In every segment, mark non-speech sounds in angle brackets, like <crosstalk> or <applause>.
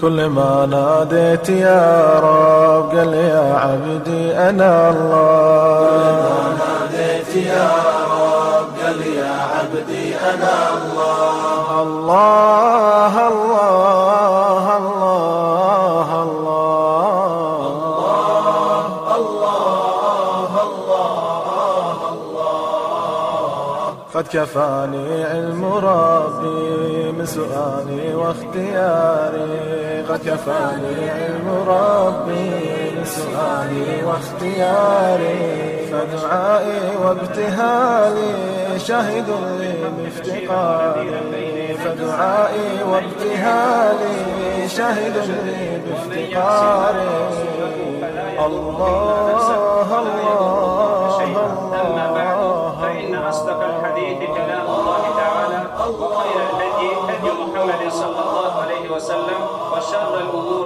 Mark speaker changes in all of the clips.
Speaker 1: كل ما ناديت يا رب قال يا عبدي أنا الله. كل ما ناديت يا رب قال يا عبدي أنا الله. الله الله الله الله. الله الله قد كفاني علم ربي. سؤالي واختياري قد كفاني علم ربي. سؤالي واختياري فدعائي وابتهالي. شاهد لي بافتقاري. فدعائي وابتهالي شاهد لي بافتقاري. الله الله
Speaker 2: أما وسلم وشر الأمور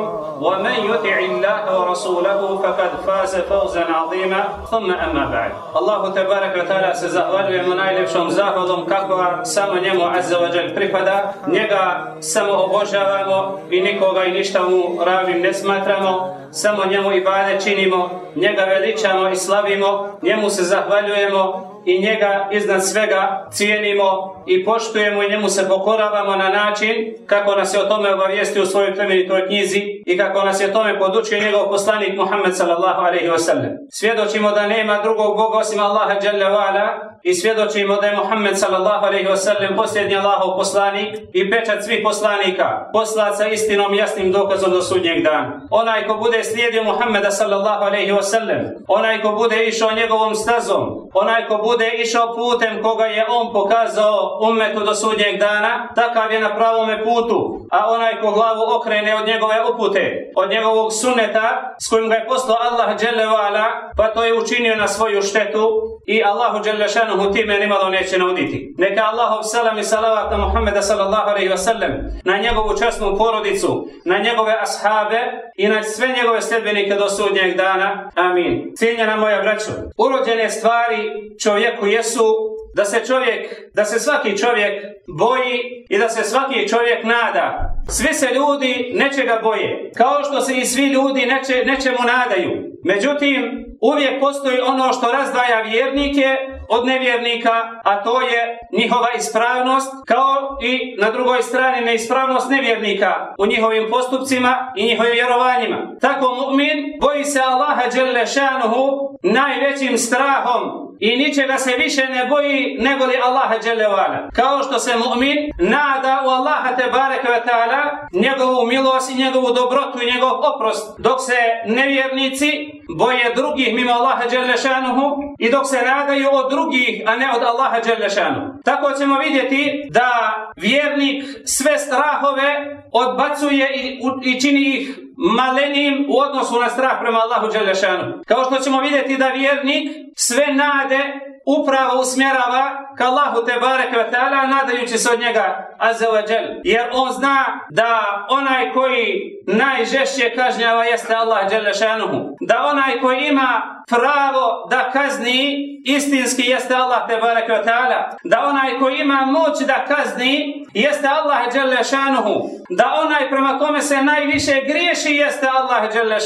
Speaker 2: ومن يطع الله ورسوله فقد فاز فوزا عظيما ثم أما بعد الله تبارك وتعالى se zahvaljujemo najljepšom zahvalom kakva samo njemu azza wa jal pripada. Njega samo obožavamo i nikoga i ništa mu ravnim ne smatramo. Samo njemu ibade činimo, njega veličamo i slavimo, njemu se zahvaljujemo i njega iznad svega cijenimo i poštujemo i njemu se pokoravamo na način kako nas je o tome obavijesti u svojoj plemenitoj knjizi i kako nas je o tome podučio njegov poslanik Muhammed sallallahu alaihi wasallam. Svjedočimo da nema drugog Boga osim Allaha jalla i svjedočimo da je Muhammed sallallahu alaihi wasallam posljednji Allahov poslanik i pečat svih poslanika, poslat sa istinom jasnim dokazom do sudnjeg dana. Onaj ko bude slijedio Muhammeda sallallahu alaihi wasallam, onaj ko bude išao njegovom stazom, onaj ko bude išao putem koga je on pokazao ummetu do sudnjeg dana, takav je na pravome putu, a onaj ko glavu okrene od njegove upute, od njegovog suneta s kojim ga je poslao Allah dželle pa to je učinio na svoju štetu i Allahu dželle šanuhu time nimalo neće nauditi. Neka Allahov salam i salavat na Muhammeda sallallahu alaihi wasallam, na njegovu časnu porodicu, na njegove ashabe i na sve njegove sljedbenike do sudnjeg dana. Amin. Cijenjena moja braćo, urođene stvari čovjeku jesu da se čovjek, da se svaki čovjek boji i da se svaki čovjek nada. Svi se ljudi nečega boje, kao što se i svi ljudi neče, nečemu nadaju. Međutim, uvijek postoji ono što razdvaja vjernike od nevjernika, a to je njihova ispravnost, kao i na drugoj strani neispravnost nevjernika u njihovim postupcima i njihovim vjerovanjima. Tako mu'min boji se Allaha dželle šanuhu najvećim strahom i ničega se više ne boji nego li Allaha dželevala. Kao što se mu'min nada u Allaha te bareke ve ta'ala njegovu milost i njegovu dobrotu i njegov oprost, dok se nevjernici boje drugih mimo Allaha dželešanuhu i dok se nadaju od drugih, a ne od Allaha dželešanuhu. Tako ćemo vidjeti da vjernik sve strahove odbacuje i, i čini ih malenim u odnosu na strah prema Allahu Đelešanu. Kao što ćemo vidjeti da vjernik sve nade upravo usmjerava ka Allahu te bareke ve taala nadajući se od njega azza wa jal. Jer on zna da onaj koji najžešće kažnjava jeste Allah da onaj koji ima pravo da kazni istinski jeste Allah te taala da onaj koji ima moć da kazni jeste Allah dželle da onaj prema kome se najviše griješi jeste Allah dželle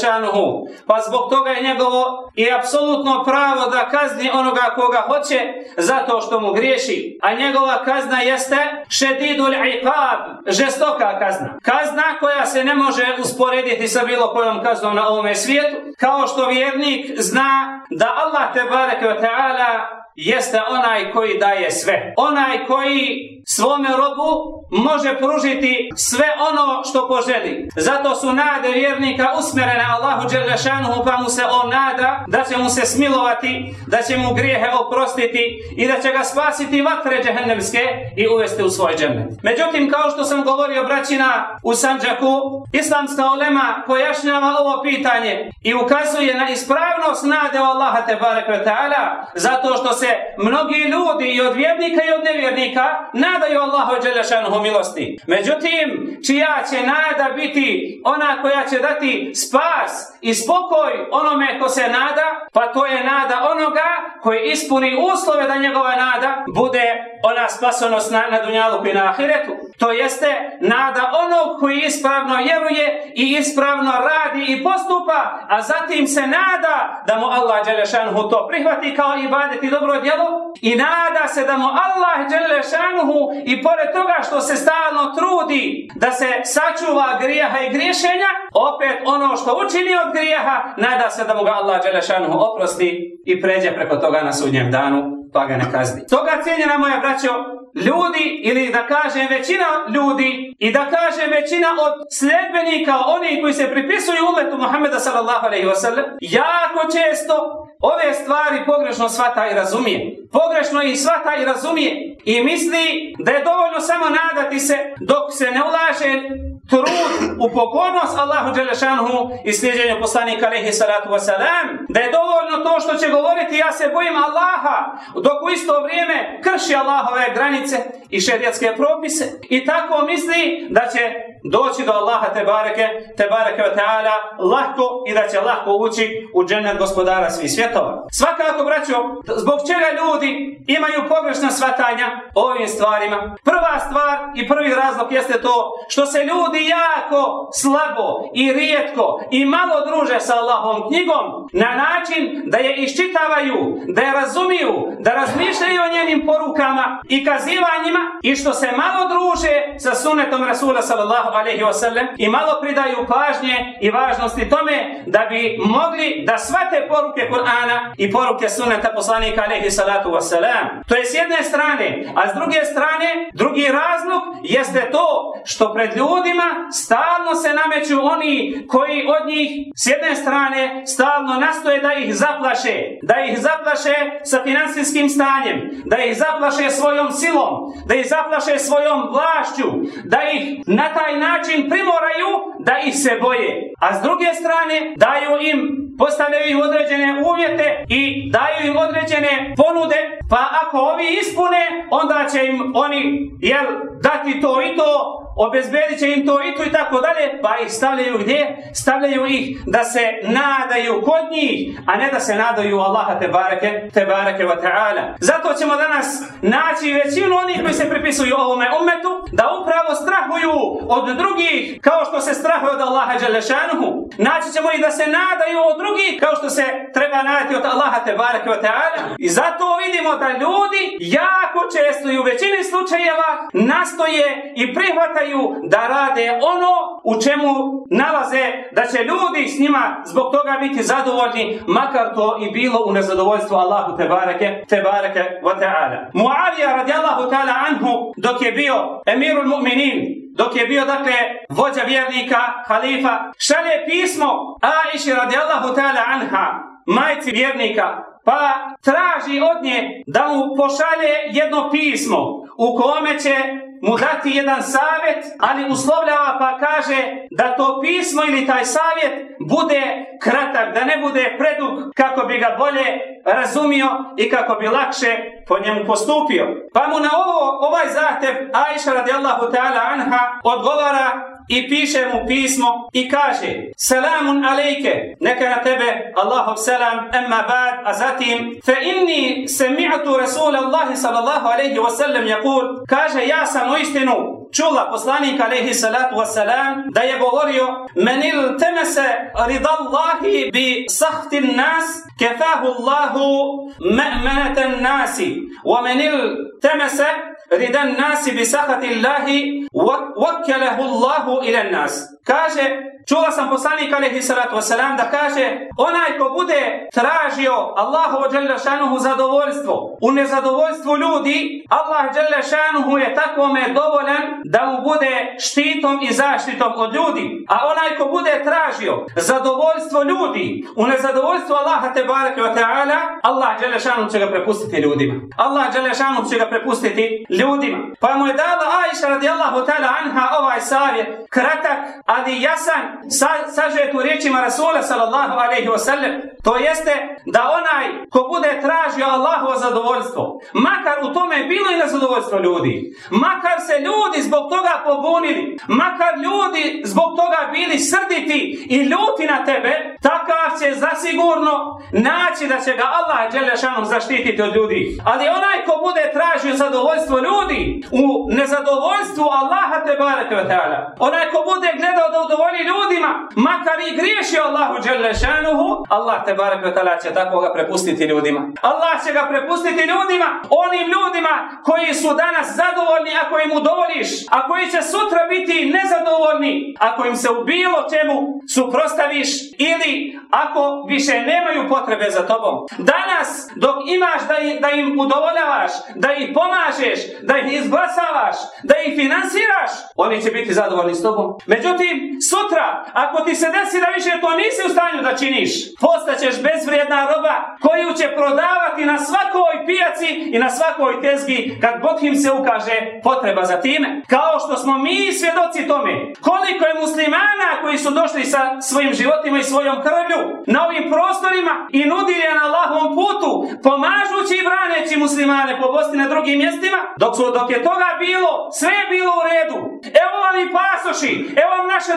Speaker 2: pa zbog toga je njegovo i apsolutno pravo da kazni onoga koga hoće zato što mu griješi. A njegova kazna jeste šedidul iqab, žestoka kazna. Kazna koja se ne može usporediti sa bilo kojom kaznom na ovome svijetu. Kao što vjernik zna da Allah te bareke ta'ala jeste onaj koji daje sve. Onaj koji svome robu može pružiti sve ono što poželi. Zato su nade vjernika usmjerene Allahu Đelešanuhu pa mu se on nada da će mu se smilovati, da će mu grijehe oprostiti i da će ga spasiti vatre džehennemske i uvesti u svoj džennet. Međutim, kao što sam govorio braćina u Sanđaku, islamska olema pojašnjava ovo pitanje i ukazuje na ispravnost nade Allaha te barek zato što se mnogi ljudi i od vjernika i od nevjernika nadaju Allahu Đelešanuhu milosti. Međutim, čija će nada biti ona koja će dati spas i spokoj onome ko se nada, pa to je nada onoga koji ispuni uslove da njegova nada bude ona spasonost na, na dunjalu i na ahiretu. To jeste nada onog koji ispravno vjeruje i ispravno radi i postupa, a zatim se nada da mu Allah Đelešanuhu to prihvati kao ibadet i dobro djelo i nada se da mu Allah Đelešanuhu i pored toga što se stalno trudi da se sačuva grijeha i griješenja, opet ono što učini od grijeha, nada se da mu ga Allah Đelešanuhu oprosti i pređe preko toga na sudnjem danu, pa ga ne kazni. Toga cijenjena moja braćo, ljudi ili da kažem većina ljudi i da kažem većina od sljedbenika oni koji se pripisuju umetu Muhammeda sallallahu alaihi wasallam jako često ove stvari pogrešno svata i razumije. Pogrešno ih svata i razumije i misli da je dovoljno samo nadati se dok se ne ulaže trud u pokornost Allahu Đelešanhu i slijedjenju poslanika alaihi salatu wasalam, da je dovoljno to što će govoriti ja se bojim Allaha, dok u isto vrijeme krši Allahove granice i šerijatske propise. I tako misli da će doći do Allaha te bareke, te bareke wa ta'ala lahko i da će lahko ući u džennet gospodara svih svjetova. Svakako, braćo, zbog čega ljudi imaju pogrešna svatanja o ovim stvarima. Prva stvar i prvi razlog jeste to što se ljudi jako slabo i rijetko i malo druže sa Allahom knjigom na način da je iščitavaju, da je razumiju, da razmišljaju o njenim porukama i kazivanjima i što se malo druže sa sunetom Rasula sallallahu alaihi wasallam i malo pridaju pažnje i važnosti tome da bi mogli da svate poruke Kur'ana i poruke suneta poslanika alaihi salatu wasalam. To je s jedne strane, a s druge strane, drugi razlog jeste to što pred ljudima stalno se nameću oni koji od njih s jedne strane stalno nastoje da ih zaplaše, da ih zaplaše sa finansijskim stanjem, da ih zaplaše svojom silom, da ih zaplaše svojom vlašću, da ih na taj način primoraju da ih se boje. A s druge strane daju im postavljaju im određene uvjete i daju im određene ponude, pa ako ovi ispune, onda će im oni jel, dati to i to, obezbedit će im to i to i tako dalje, pa ih stavljaju gdje? Stavljaju ih da se nadaju kod njih, a ne da se nadaju Allaha te bareke, te bareke wa ta'ala. Zato ćemo danas naći većinu onih koji se pripisuju ovome umetu, da upravo strahuju od drugih, kao što se strahuju od Allaha Đalešanuhu. Naći ćemo i da se nadaju od drugih, kao što se treba nadati od Allaha te bareke wa ta'ala. I zato vidimo da ljudi jako često i u većini slučajeva nastoje i prihvataju da rade ono u čemu nalaze da će ljudi s njima zbog toga biti zadovoljni, makar to i bilo u nezadovoljstvu Allahu te bareke, te bareke wa ta'ala. Muavija radijallahu ta'ala anhu dok je bio emirul mu'minin, dok je bio dakle vođa vjernika, halifa, šalje pismo Aiši radijallahu ta'ala anha, majci vjernika, pa traži od nje da mu pošalje jedno pismo u kome će mu dati jedan savjet, ali uslovljava pa kaže da to pismo ili taj savjet bude kratak, da ne bude predug kako bi ga bolje razumio i kako bi lakše po njemu postupio. Pa mu na ovo, ovaj zahtev Aisha radijallahu ta'ala anha odgovara i piše mu pismo i kaže Salamun alejke, neka na tebe Allahov selam, emma ba'd, a zatim fe inni semi'atu Rasulallahi sallallahu alaihi wasallam jakul, kaže ja sam u istinu čula poslanika alaihi salatu wasalam da je govorio menil temese ridallahi bi sahti nas kefahu Allahu me'meneten nasi wa menil temese رضا الناس بسخط الله وكله الله nafsahu ila nas. Kaže, čula sam poslanik alaihi salatu wasalam da kaže, onaj ko bude tražio Allahovo šanuhu zadovoljstvo, u nezadovoljstvu ljudi, Allah šanuhu je takvome dovoljan da mu bude štitom i zaštitom od ljudi. A onaj ko bude tražio zadovoljstvo ljudi, u nezadovoljstvu Allaha te barake wa ta'ala, Allah šanuhu će ga prepustiti ljudima. Allah šanuhu će ga prepustiti ljudima. Pa mu je dala Aisha radijallahu ta'ala anha ovaj savjet, kratak, ali jasan, sa, sažet u riječima Rasula sallallahu alaihi wasallam. To jeste da onaj ko bude tražio Allahovo zadovoljstvo, makar u tome bilo i nezadovoljstvo ljudi, makar se ljudi zbog toga pobunili, makar ljudi zbog toga bili srditi i ljuti na tebe, takav će zasigurno naći da će ga Allah Đelešanom zaštititi od ljudi. Ali onaj ko bude tražio zadovoljstvo ljudi, u nezadovoljstvu Allaha te bareke onaj ko bude gledao da udovolji ljudima, makar i griješio Allahu Đelešanuhu, Allah te barek će tako ga prepustiti ljudima. Allah će ga prepustiti ljudima, onim ljudima koji su danas zadovoljni ako im udovoliš, a koji će sutra biti nezadovoljni ako im se u bilo čemu suprostaviš ili ako više nemaju potrebe za tobom. Danas dok imaš da, da im udovoljavaš, da ih pomažeš, da ih izglasavaš, da ih finansiraš, oni će biti zadovoljni s tobom. Međutim, sutra, ako ti se desi da više to nisi u stanju da činiš, postaćeš bezvrijedna roba koju će prodavati na svakoj pijaci i na svakoj tezgi kad god im se ukaže potreba za time. Kao što smo mi svjedoci tome, koliko je muslimana koji su došli sa svojim životima i svojom krvlju na ovim prostorima i nudili na Allahovom putu, pomažući i braneći muslimane po Bosni na drugim mjestima, dok, su, dok je toga bilo, sve je bilo u redu. Evo vam i pasoši, evo vam naše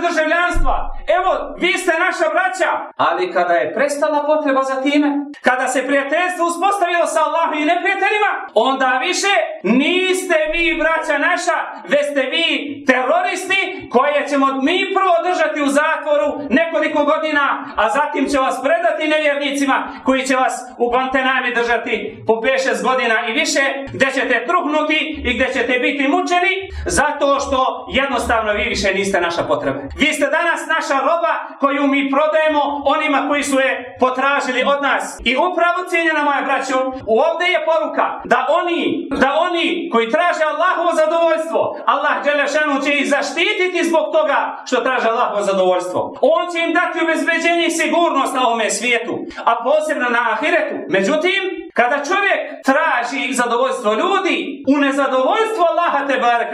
Speaker 2: evo vi ste naša braća. Ali kada je prestala potreba za time, kada se prijateljstvo uspostavilo sa Allahom i neprijateljima, onda više niste vi braća naša, već ste vi teroristi koje ćemo mi prvo držati u zatvoru nekoliko godina, a zatim će vas predati nevjernicima koji će vas u Guantanami držati po 5-6 godina i više, gdje ćete truhnuti i gdje ćete biti mučeni, zato što jednostavno vi više niste naša potreba. Vi ste danas naša roba koju mi prodajemo onima koji su je potražili od nas. I upravo cijenjena moja braćo, ovdje je poruka da oni, da oni koji traže Allahovo zadovoljstvo, Allah Đelešanu će ih zaštititi zbog toga što traže Allahovo zadovoljstvo. On će im dati obezbeđenje i sigurnost na ovome svijetu, a posebno na ahiretu. Međutim, kada čovjek traži zadovoljstvo ljudi, u nezadovoljstvo Allaha te barek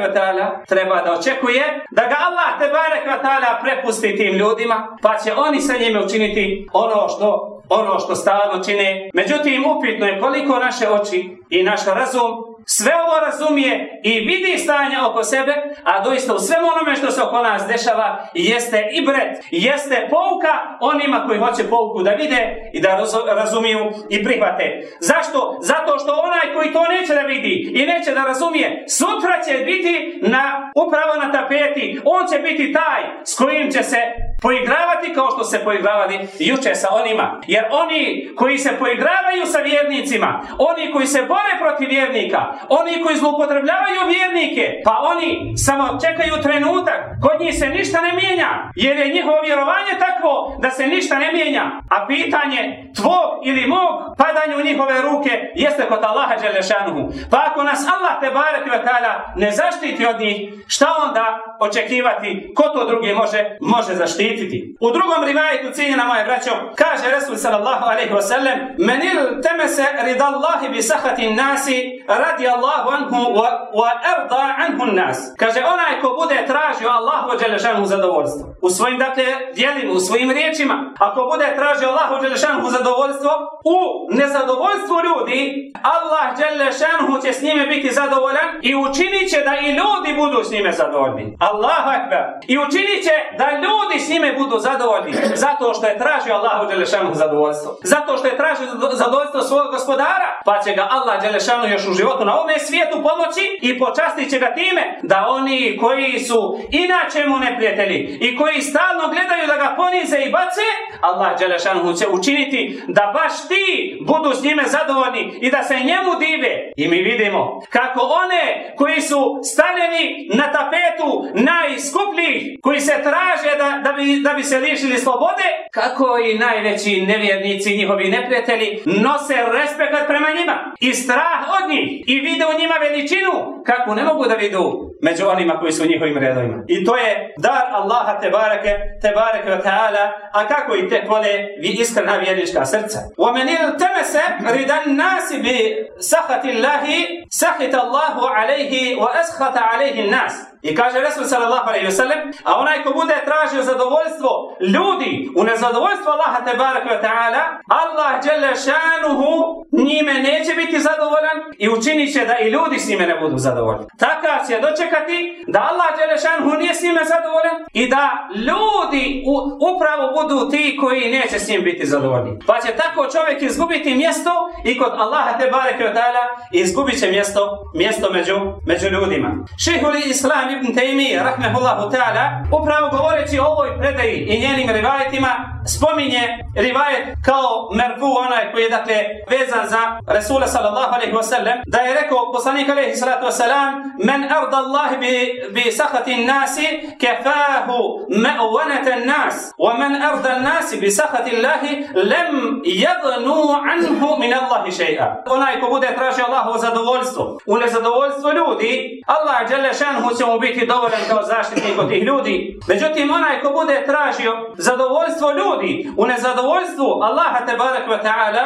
Speaker 2: treba da očekuje da ga Allah te barek prepusti tim ljudima, pa će oni sa njime učiniti ono što ono što stalno čine. Međutim, upitno je koliko naše oči i naš razum sve ovo razumije i vidi stanje oko sebe, a doista u svemu onome što se oko nas dešava jeste i bret, jeste pouka onima koji hoće pouku da vide i da razumiju i prihvate. Zašto? Zato što onaj koji to neće da vidi i neće da razumije, sutra će biti na, upravo na tapeti, on će biti taj s kojim će se poigravati kao što se poigravali juče sa onima. Jer oni koji se poigravaju sa vjernicima, oni koji se bore protiv vjernika, oni koji zloupotrebljavaju vjernike, pa oni samo čekaju trenutak, kod njih se ništa ne mijenja, jer je njihovo vjerovanje takvo da se ništa ne mijenja. A pitanje tvog ili mog padanja u njihove ruke jeste kod Allaha Đelešanuhu. Pa ako nas Allah te barek ne zaštiti od njih, šta onda očekivati? Ko to drugi može, može zaštititi? U drugom rivajetu, cijenjena moje braćo, kaže Resul sallallahu alaihi wa sallam, menil temese ridallahi bi sahati nasi radi Allahu anhu wa, wa erda anhu nas. Kaže, onaj ko bude tražio Allahu Đelešanu zadovoljstvo. U svojim, dakle, dijelima, u svojim riječima. Ako bude tražio Allahu Đelešanu zadovoljstvo, u nezadovoljstvu ljudi, Allah Đelešanu će s njime biti zadovoljan i učinit će da i ljudi budu s njime zadovoljni. Allahu Akbar. I učinit će da ljudi s njime budu zadovoljni. Zato što je tražio Allahu Đelešanu zadovoljstvo. Zato što je tražio zadovoljstvo svog gospodara. Pa će ga Allah Đelešanu još u životu na ovome svijetu pomoći i počastit će ga time da oni koji su inače mu neprijatelji i koji stalno gledaju da ga ponize i bace, Allah Đelešanu će učiniti da baš ti budu s njime zadovoljni i da se njemu dive. I mi vidimo kako one koji su stavljeni na tapetu naj najskuplji koji se traže da, da, bi, da bi se lišili slobode, kako i najveći nevjernici, njihovi neprijatelji, nose respekt prema njima i strah od njih i vide u njima veličinu kako ne mogu da vidu među onima koji su u njihovim redovima. I to je dar Allaha te bareke, te bareke wa ta'ala, a kako i te vole vi iskrena vjernička srca. ومن التمس رضا الناس بسخط الله سخط الله عليه واسخط عليه الناس i kaže Resul sallallahu alaihi wasallam, a onaj ko bude tražio zadovoljstvo ljudi u nezadovoljstvo Allaha te baraka ta'ala, Allah dželle šanuhu njime neće biti zadovoljan i učinit će da i ljudi s njime ne budu zadovoljni. Takav će dočekati da Allah dželle šanuhu nije s njime zadovoljan i da ljudi upravo budu ti koji neće s njim biti zadovoljni. Pa će tako čovjek izgubiti mjesto i kod Allaha te baraka ta'ala izgubit će mjesto, mjesto među, među ljudima. Šehuli Islam ibn Taymi, rahmehullahu ta'ala, upravo govoreći o ovoj predaji i njenim rivajetima, spominje rivajet kao merfu, onaj koji je dakle vezan za Resula sallallahu alaihi wasallam, da je rekao poslanik alaihi salatu wasalam, men arda Allah bi, bi sahati nasi, kefahu me'vanata nas, wa men arda nasi bi sahati Allahi, lem jednu anhu min Allahi še'a. Onaj ko bude tražio Allahovo zadovoljstvo, u nezadovoljstvo ljudi, Allah dželle šanhu će mu biti dovoljan kao zaštitnik od tih ljudi. Međutim, onaj ko bude tražio zadovoljstvo ljudi u nezadovoljstvu Allaha te barek wa ta'ala,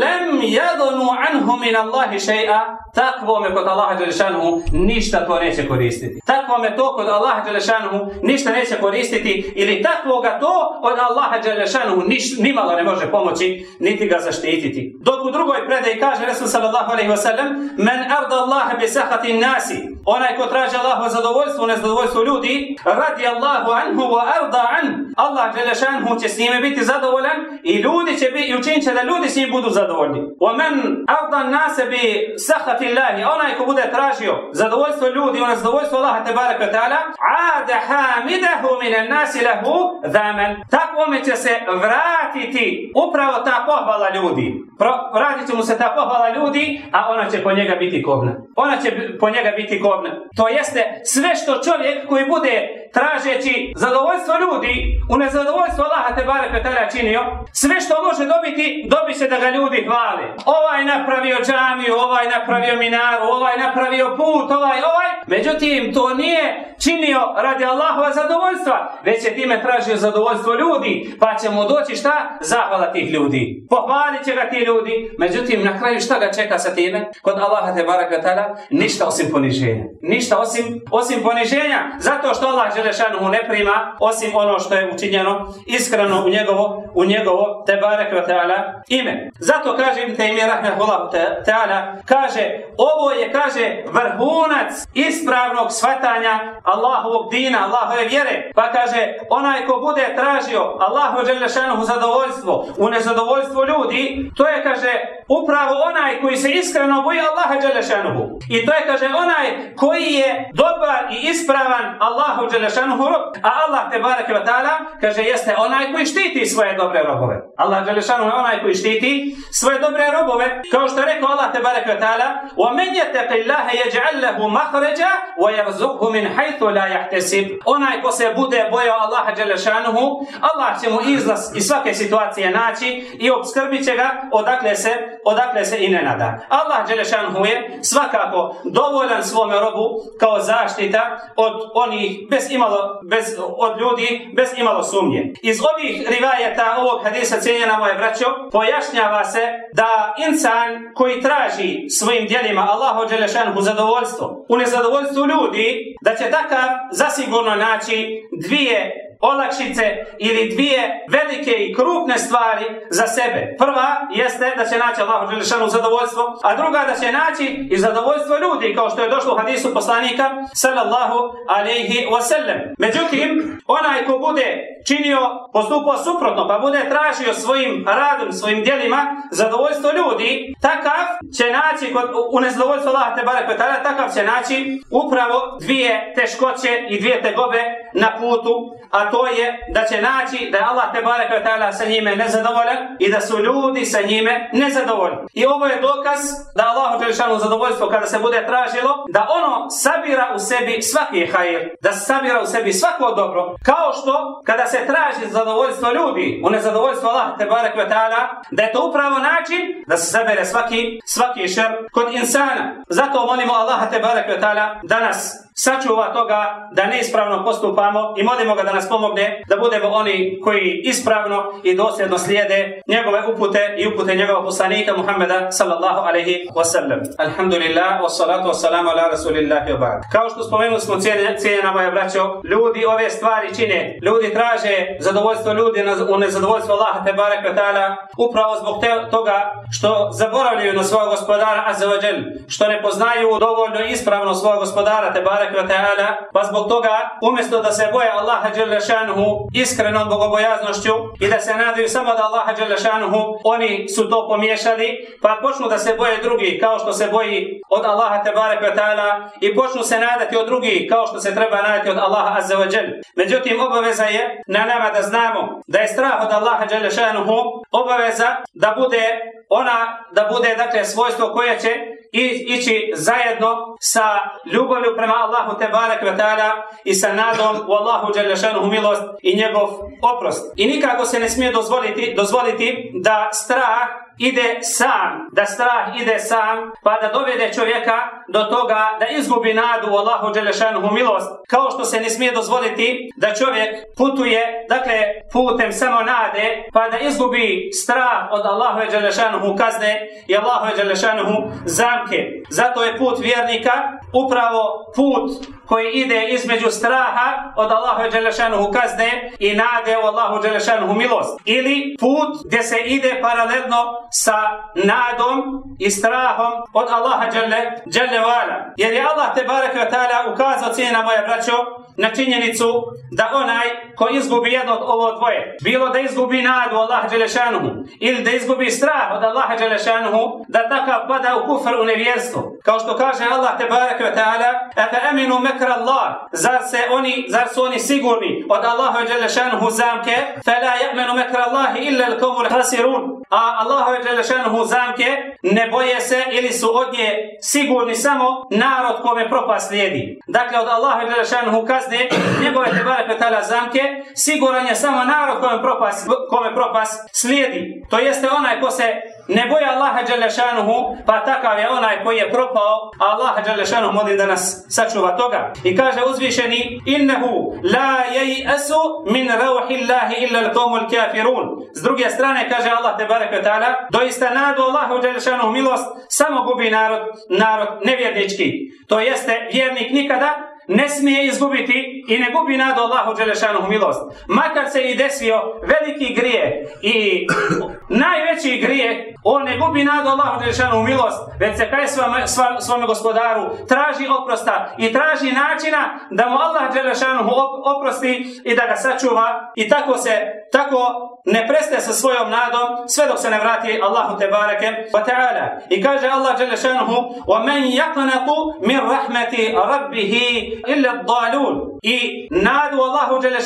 Speaker 2: lem jadonu anhu min Allahi še'a, takvo me kod Allaha Đelešanuhu ništa to neće koristiti. Takvo me to kod Allaha Đelešanuhu ništa neće koristiti ili takvoga to od Allaha Đelešanuhu niš, nimalo ne može pomoći, niti ga zaštititi. Dok u drugoj predaj kaže Resul sallallahu alaihi wa sallam, men arda Allahe bi sahati nasi, onaj ko traži Allahu zadovoljstvo, nezadovoljstvo ljudi, radi Allahu anhu wa arda an. Allah Đelešanhu će s njime biti zadovoljan i ljudi će biti, i učinit će da ljudi s njim budu zadovoljni. Wa men arda nase bi sahati Allahi, onaj ko bude tražio zadovoljstvo ljudi, ono zadovoljstvo Allaha te baraka ta'ala, ada hamidahu minan nasi lahu dhaman. Takvome će se vratiti upravo ta pohvala ljudi. Pro, vratit će mu se ta pohvala ljudi, a ona će po njega biti kobna. Ona će po njega biti kobna. To jeste sve što čovjek koji bude tražeći zadovoljstvo ljudi u nezadovoljstvo Allaha te bare petara činio, sve što može dobiti, dobi se da ga ljudi hvale. Ovaj napravio džamiju, ovaj napravio minaru, ovaj napravio put, ovaj, ovaj. Međutim, to nije činio radi Allahova zadovoljstva, već je time tražio zadovoljstvo ljudi, pa će mu doći šta? Zahvala tih ljudi. Pohvalit će ga ti ljudi, međutim, na kraju šta ga čeka sa time? Kod Allaha te baraka ta'ala, ništa osim poniženja. Ništa osim, osim poniženja, zato što Allah Želešanuhu ne prima, osim ono što je učinjeno iskreno u njegovo, u njegovo te baraka ta'ala ime. Zato kaže Ibn Taymi rahmehullahu ta'ala, kaže, ovo je, kaže, vrhunac ispravnog svatanja Allahovog dina, Allahove vjere. Pa kaže, onaj ko bude tražio Allahu Želešanuhu zadovoljstvo u nezadovoljstvo ljudi, to je, kaže, upravo onaj koji se iskreno boji Allaha Đelešanuhu. I to je, kaže, onaj koji je dobar i ispravan Allahu Đelešanuhu rob. A Allah te barake wa ta'ala kaže, jeste onaj koji štiti svoje dobre robove. Allah Đelešanuhu je onaj koji štiti svoje dobre robove. Kao što je rekao Allah te barake wa ta'ala, وَمَنْ يَتَقِ اللَّهَ يَجْعَلْ لَهُ مَخْرَجَ وَيَرْزُقْهُ مِنْ حَيْثُ لَا يَحْتَسِبْ Onaj ko se bude bojao Allaha Đelešanuhu, Allah će mu izlaz iz svake situacije naći i obskrbit će ga odakle se, odakle se i ne nada. Allah Đelešanhu je svakako dovoljan svome robu kao zaštita od onih bez imalo, bez, od ljudi bez imalo sumnje. Iz ovih rivajeta ovog hadisa cijenjena moje braćo pojašnjava se da insan koji traži svojim djelima Allahu Đelešanhu zadovoljstvo u nezadovoljstvu ljudi da će takav zasigurno naći dvije olakšice ili dvije velike i krupne stvari za sebe. Prva jeste da će naći Allahu Đelešanu zadovoljstvo, a druga da će naći i zadovoljstvo ljudi, kao što je došlo u hadisu poslanika, sallallahu alaihi wasallam. Međutim, onaj ko bude činio, postupao suprotno, pa bude tražio svojim radom, svojim djelima zadovoljstvo ljudi, takav će naći kod, u nezadovoljstvo Allaha te bare petara, takav će naći upravo dvije teškoće i dvije tegobe na putu, a to je da će naći da je Allah te barek sa njime nezadovoljan i da su ljudi sa njime nezadovoljni. I ovo je dokaz da Allahu Đelešanu zadovoljstvo kada se bude tražilo, da ono sabira u sebi svaki hajir, da sabira u sebi svako dobro, kao što kada se traži zadovoljstvo ljudi, u nezadovoljstvo Allah te barek da je to upravo način da se sabere svaki, svaki šer kod insana. Zato molimo Allah te barek danas sačuva toga da neispravno postupamo i molimo ga da nas pomogne da budemo oni koji ispravno i dosljedno slijede njegove upute i upute njegovog poslanika Muhammeda sallallahu alaihi wasallam. Alhamdulillah, wassalatu wassalamu ala rasulillahi wa. Kao što spomenuli smo cijenjena moja braćo, ljudi ove stvari čine. Ljudi traže zadovoljstvo ljudi u nezadovoljstvo Allaha te barek upravo zbog toga što zaboravljaju na svog gospodara azza što ne poznaju dovoljno ispravno svog gospodara te barek pa zbog toga umjesto da se boje Allaha šanuhu iskrenom bogobojaznošću i da se nadaju samo da Allaha šanuhu oni su to pomiješali pa počnu da se boje drugi kao što se boji od Allaha tebarek i počnu se nadati od drugi kao što se treba nadati od Allaha azza Međutim obaveza je na nama da znamo da je strah od Allaha šanuhu obaveza da bude ona da bude dakle svojstvo koje će ići zajedno sa ljubavlju prema Allahu te barek i sa nadom u Allahu dželešanuhu milost i njegov oprost. I nikako se ne smije dozvoliti, dozvoliti da strah ide sam, da strah ide sam, pa da dovede čovjeka do toga da izgubi nadu u Allahu Đelešanuhu milost, kao što se ne smije dozvoliti da čovjek putuje, dakle, putem samo nade, pa da izgubi strah od Allahu Đelešanuhu kazne i Allahu Đelešanuhu zamke. Zato je put vjernika upravo put koji ide između straha od Allahu Đelešanuhu kazne i nade u Allahu Đelešanuhu milost. Ili put gdje se ide paralelno sa nadom i strahom od Allaha Đele Vala. Jer je Allah te ta'ala ukazao cijena moja braćo na činjenicu da onaj ko izgubi jedno od ovo dvoje, bilo da izgubi nadu Allah Đelešanuhu ili da izgubi strah od Allaha Đelešanuhu, da takav pada u kufr u nevjerstvo. Kao što kaže Allah te baraka wa ta'ala, Efe eminu mekra Allah, zar, se oni, zar su oni sigurni od Allaha Đelešanuhu zamke, fe la je'menu mekra Allahi illa l'komul hasirun. A Allaha Đelešanuhu zamke ne boje se ili su od nje sigurni samo narod kome propast slijedi. Dakle, od Allaha Đelešanuhu kazne, njegove te barek zamke, siguran je samo narod kome propast, kome propast slijedi. To jeste onaj ko se ne boje Allaha Đelešanuhu, pa takav je onaj koji je propao, Allaha Đelešanuhu molim da nas sačuva toga. I kaže uzvišeni, innehu la jej esu min rauhillahi illa l'komul kafirun. S druge strane kaže Allah te barek ta'ala, doista nadu Allahu Đelešanuhu milost samo gubi narod, narod nevjernički. To jeste vjernik nikada ne smije izgubiti i ne gubi nadu Allahu Đelešanuhu milost. Makar se i desio veliki grije i najveći grije, on ne gubi nadu Allahu Đelešanu milost, već se kaj svome, svome gospodaru, traži oprosta i traži načina da mu Allah Đelešanu oprosti i da ga sačuva i tako se, tako ne prestaje sa svojom nadom sve dok se ne vrati Allahu te bareke wa ta'ala. I kaže Allah dželle šanehu: "Wa man min rahmeti rabbih. I nadu Allahu dželle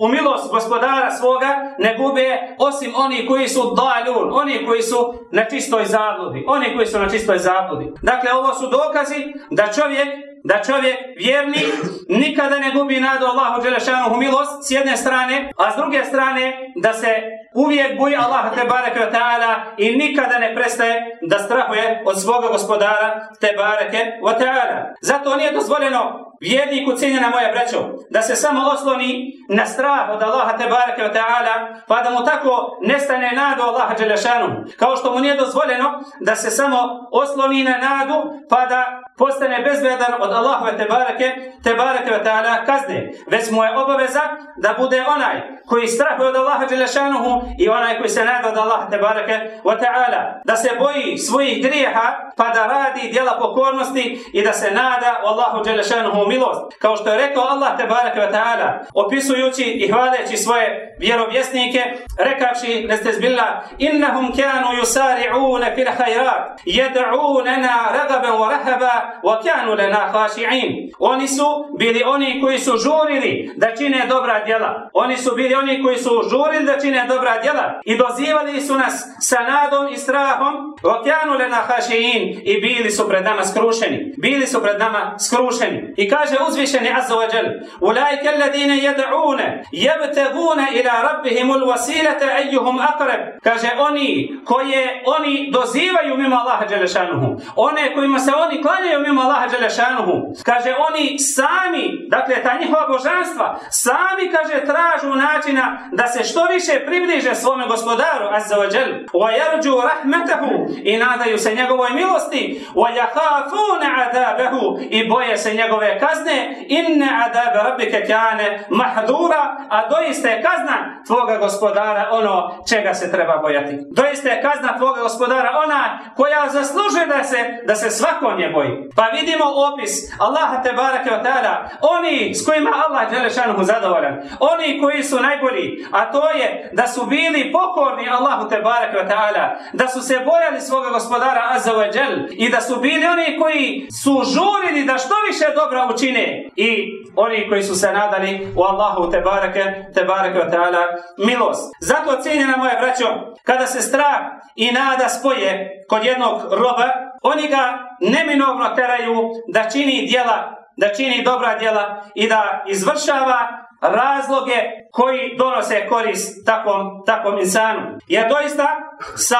Speaker 2: u milost gospodara svoga ne gube osim oni koji su dalun, oni koji su na čistoj zabludi, oni koji su na čistoj zabludi. Dakle, ovo su dokazi da čovjek da čovjek vjerni nikada ne gubi nadu Allahu Đelešanuhu milost s jedne strane, a s druge strane da se uvijek boji Allah te bareke ta'ala i nikada ne prestaje da strahuje od svoga gospodara te bareke ta'ala. Zato nije dozvoljeno vjerniku cijenjena moja braćo, da se samo osloni na strah od Allaha te bareke ta'ala, pa da mu tako nestane nadu Allaha Đelešanu. Kao što mu nije dozvoljeno da se samo osloni na nadu, pa da postane bezvedan od Allahove te bareke, te bareke wa ta'ala kazne. Već mu je obaveza da bude onaj koji strahuje od Allaha Đelešanuhu i onaj koji se nada od Allaha te bareke wa ta'ala. Da se boji svojih grijeha, pa da radi djela pokornosti i da se nada u Allahu Đelešanuhu milost. Kao što je rekao Allah te bareke wa ta'ala, opisujući i hvaleći svoje vjerovjesnike, rekavši, nestezbillah, innahum kanu yusari'una fil hajrat, jed'unena ragaben wa rahaba, وَكَانُوا لَنَا خَاشِعِينَ Oni su bili oni koji su žurili da čine dobra djela. Oni su bili oni koji su žurili da čine dobra djela i dozivali su nas sa nadom i strahom وَكَانُوا لَنَا خَاشِعِينَ I bili su pred nama skrušeni. Bili su pred nama skrušeni. I kaže uzvišeni Azza wa Jal أُولَٰئِكَ الَّذِينَ يَدْعُونَ يَبْتَغُونَ إِلَى رَبِّهِمُ الْوَسِيلَةَ أَيُّهُمْ أَقْرَبُ Kaže oni koje oni dozivaju mimo Allaha Đelešanuhu. One kojima se oni klanjaju mimo Allaha Đelešanuhu. Kaže oni sami, dakle ta njihova božanstva, sami kaže tražu načina da se što više približe svome gospodaru Azza wa Jal. وَيَرْجُوا رَحْمَتَهُ I nadaju se njegovoj milosti. وَيَخَافُونَ عَذَابَهُ I boje se njegove kazne. إِنَّ عَذَابَ رَبِّكَ كَانَ مَحْذُورًا A doista je kazna tvoga gospodara ono čega se treba bojati. Doista je kazna tvoga gospodara ona koja zaslužuje da se, da se svako nje boji. Pa vidimo opis Allaha te barake oni s kojima Allah Đelešanuhu zadovoljan, oni koji su najbolji, a to je da su bili pokorni Allahu te barake da su se bojali svoga gospodara Azza wa i da su bili oni koji su žurili da što više dobra učine. I oni koji su se nadali u Allahu te barake, te barake milost. Zato cijenjena moje braćo, kada se strah i nada spoje kod jednog roba, oni ga neminovno teraju da čini djela, da čini dobra djela i da izvršava razloge koji donose korist takvom, takvom insanu. Jer doista sa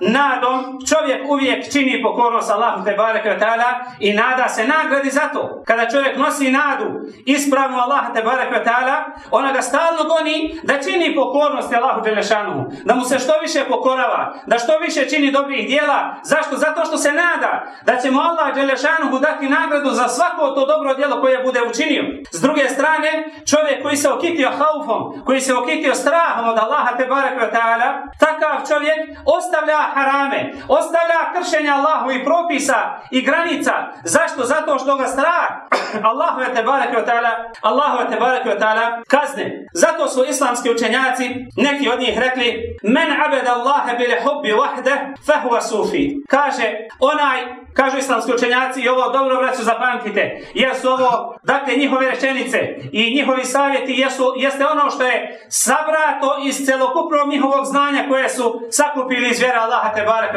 Speaker 2: nadom čovjek uvijek čini pokornost Allahu te ta'ala i nada se nagradi za to. Kada čovjek nosi nadu ispravnu Allaha te ta'ala, ona ga stalno goni da čini pokornost Allahu Đelešanu, da mu se što više pokorava, da što više čini dobrih dijela. Zašto? Zato što se nada da će mu Allah Đelešanu dati nagradu za svako to dobro djelo koje bude učinio. S druge strane, čovjek koji se okitio haufom, koji se okitio strahom od Allaha te ta'ala, takav čovjek ostavlja harame, ostavlja kršenja Allahovih propisa i granica. Zašto? Zato što ga strah <clears throat> Allahu te bareke ve taala, Allahu te bareke ve taala kazne. Zato su islamski učenjaci neki od njih rekli: "Men abada Allah bil hubbi wahde, fa huwa sufi." Kaže onaj Kažu islamski učenjaci i ovo dobro braću zapamtite, su ovo, dakle, njihove rečenice i njihovi savjeti jesu, jeste ono što je sabrato iz celokupnog njihovog znanja koje su sakupili iz vjera Allaha te barek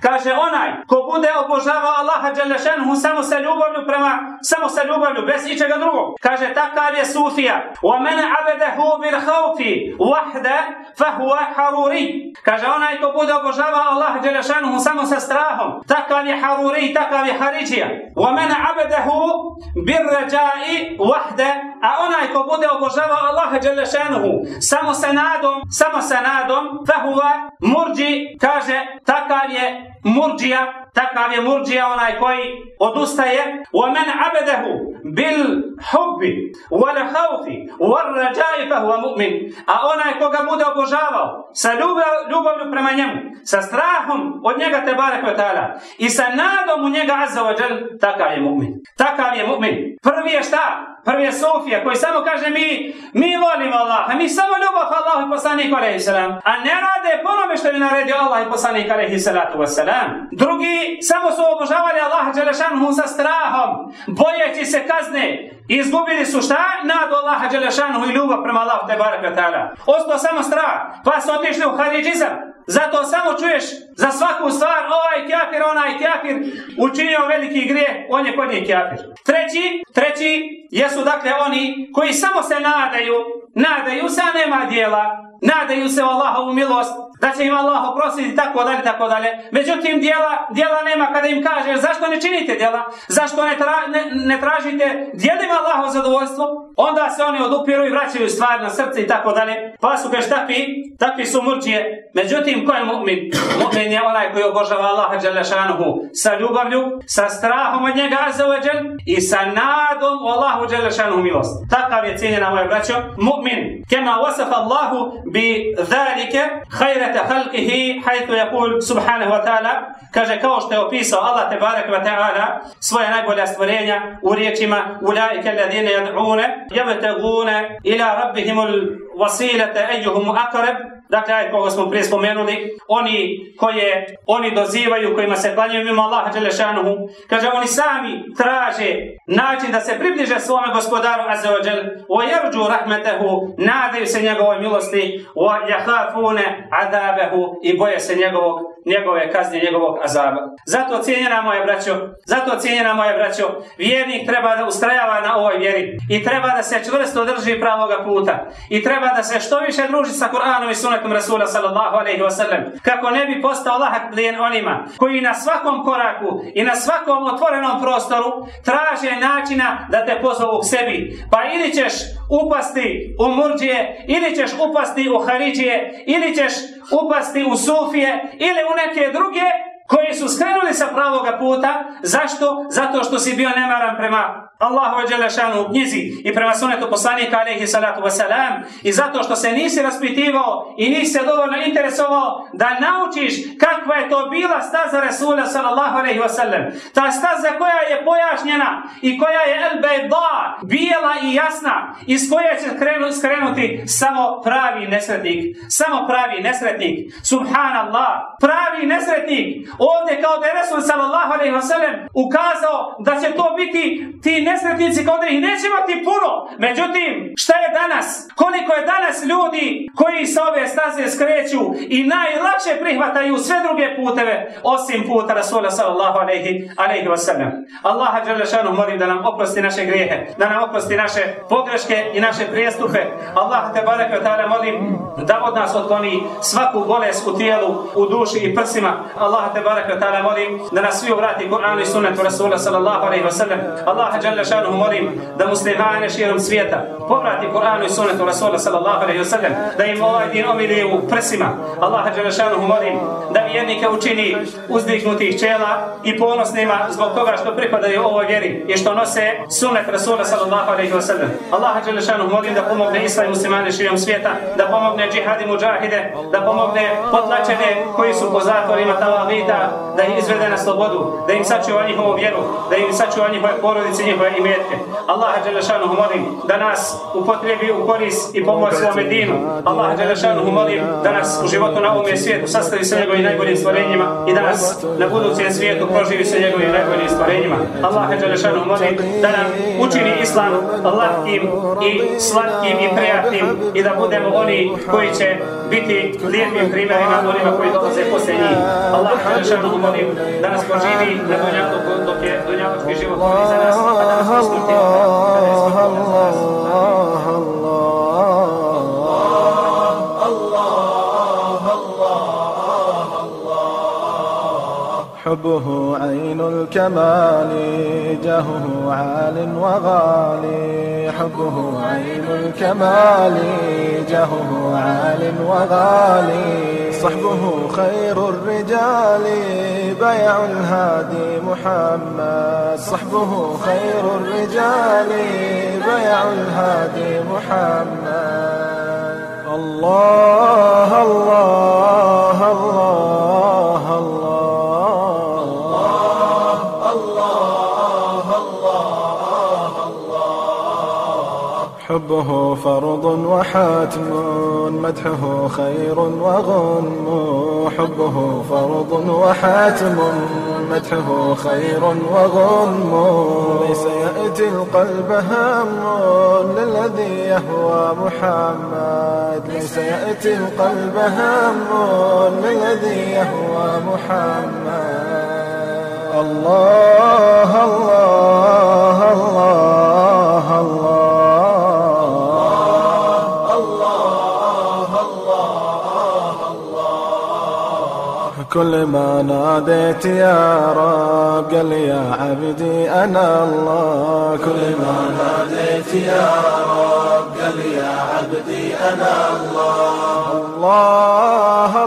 Speaker 2: Kaže onaj ko bude obožavao Allaha Đelešanhu samo sa ljubavlju prema, samo sa ljubavlju, bez ičega drugog. Kaže takav je sufija. Wa man abedahu bil khawfi wahda fa huwa haruri. Kaže onaj ko bude obožavao Allaha Đelešanhu samo sa strahom, takav je haruri, takav je haridžija. Wa man abedahu bil raja'i wahda. A onaj ko bude obožavao Allaha Đelešanhu samo sa nadom, samo sa nadom, fa huwa murđi, kaže takav je murđija, takav je murđija onaj koji odustaje وَمَنْ عَبَدَهُ بِالْحُبِّ وَلَحَوْفِ وَالرَّجَاءِ فَهُوَ مُؤْمِنِ A onaj koga bude obožavao sa ljubavlju prema njemu, sa strahom od njega te barek i sa nadom u njega azza wa jal, takav je mu'min. Takav je mu'min. Prvi je šta? Prvi je Sofija koji samo kaže mi, mi volimo Allaha, mi samo ljubav Allah i poslanik alaihi a ne rade ponome što je naredio Allah i poslanik alaihi salatu wasalam. Drugi samo su obožavali Allaha Đelešanhu sa strahom, bojeći se kazne, izgubili su šta? Nadu Allaha Đelešanhu i ljubav prema Allahu te baraka ta'ala. Ostao samo strah, pa su otišli u haridžizam. Zato samo čuješ za svaku stvar ovaj kjafir, onaj kjafir učinio veliki grije, on je kod njih kjafir. Treći, treći jesu dakle oni koji samo se nadaju, nadaju se, a nema dijela, nadaju se Allahovu milost, da će im Allah oprostiti tako dalje, tako dalje. Međutim, dijela, dijela nema kada im kaže zašto ne činite dijela, zašto ne, tra, ne, ne tražite dijelima Allahovo zadovoljstvo, onda se oni odupiru i vraćaju stvari na srce i tako dalje. Pa su kaš takvi, takvi su murđije. Međutim, ko je mu'min? Mu'min je onaj koji obožava Allaha Đalešanuhu sa ljubavlju, sa strahom od njega azzawajal i sa nadom Allahu Đalešanuhu milost. Takav je cijenjena moja braćo. Mu'min, kema wasafa Allahu bi dhalike hajre zinete halkihi hajtu jakul subhanahu wa ta'ala kaže kao što je opisao Allah te barek wa ta'ala svoje najbolja stvorenja u riječima ulaike alladine jad'une jabtegune ila rabbihimul vasilete ejuhum akareb, dakle aj koga smo prije spomenuli, oni koje oni dozivaju, kojima se klanjaju mimo Allaha Đelešanuhu, kaže oni sami traže način da se približe svome gospodaru Jal, wa yarju rahmetahu, nadaju se njegove milosti, wa yahafune adabehu i boje se njegovog, njegove kazne, njegovog azaba. Zato cijenjena moje braćo, zato cijenjena moje braćo, vjernik treba da ustrajava na ovoj vjeri i treba da se čvrsto drži pravoga puta i treba da se što više druži sa Kur'anom i sunetom Rasula sallallahu alaihi wasallam kako ne bi postao lahak plijen onima koji na svakom koraku i na svakom otvorenom prostoru traže načina da te pozovu k sebi. Pa ili ćeš upasti u murđije, ili ćeš upasti u haridžije, ili ćeš upasti u sufije, ili u neke druge koji su skrenuli sa pravoga puta. Zašto? Zato što si bio nemaran prema Allahu Đelešanu u knjizi i prema sunetu poslanika alaihi salatu wasalam i zato što se nisi raspitivao i nisi dovoljno interesovao da naučiš kakva je to bila staza Rasula sallallahu alaihi wasallam. Ta staza koja je pojašnjena i koja je el bejda, bijela i jasna, iz koje će skrenuti samo pravi nesretnik. Samo pravi nesretnik. Subhanallah. Pravi nesretnik. Ovdje kao da je Rasul sallallahu alaihi wasallam ukazao da će to biti ti nesretnici kao da ih neće imati puno. Međutim, šta je danas? Koliko je danas ljudi koji sa ove staze skreću i najlakše prihvataju sve druge puteve osim puta Rasula sallallahu alaihi, alaihi wasallam. Allaha Đalešanu molim da nam oprosti naše grijehe, da nam oprosti naše pogreške i naše prijestupe. Allah te barek ta'ala molim da od nas otkloni svaku bolest u tijelu, u duši i prsima. Allah te barek ta'ala molim da nas svi uvrati Kur'anu i sunnetu Rasula sallallahu alaihi wasallam. Allah Đalešanu molim da muslimane širom svijeta povrati Kur'anu i sunnetu Rasula sallallahu alaihi wasallam. Da im ovaj din omili u prsima. Allah Đalešanu molim da vjernike učini uzdignutih čela i ponosnima zbog toga što pripadaju ovoj vjeri i što nose sunnet Rasula sallallahu alaihi wasallam. Allah Đalešanu molim da pomogne Islam muslimane širom svijeta, da pomogne džihad i muđahide, da pomogne potlačene koji su po zatvorima tavavita, da ih izvede na slobodu, da im sačuva njihovu vjeru, da im sačuva njihove porodice, njihove imetke. Allah Đalešanu molim da nas upotrijebi u koris i pomoć svome dinu. Allah Đalešanu molim da nas u životu na ovome svijetu sastavi sa njegovim najboljim stvorenjima i da nas na budućem svijetu proživi sa njegovim najboljim stvorenjima. Allah Đalešanu molim da nam učini Islam lahkim i slatkim i prijatnim i da budemo oni koji će biti lijepim primjerima onima koji dolaze poslije. Allah Đalešanu molim da nas proživi na dunjalu dok je dunjalučki život iza nas, a da nas usmrti kada je smrti
Speaker 1: حبه عين الكمال جهه عال وغالي. حبه عين الكمال جهه عال وغالي. صحبه خير الرجال بيع الهادي محمد. صحبه خير الرجال بيع الهادي محمد. الله الله. حبه فرض وحاتم مدحه خير وغنم حبه فرض وحاتم مدحه خير وغنم ليس يأتي القلب هم للذي يهوى محمد ليس يأتي القلب هم للذي يهوى محمد. الله الله الله الله. كل ما ناديت يا رب قال يا عبدي أنا الله. كل ما ناديت يا رب قال يا عبدي أنا الله. الله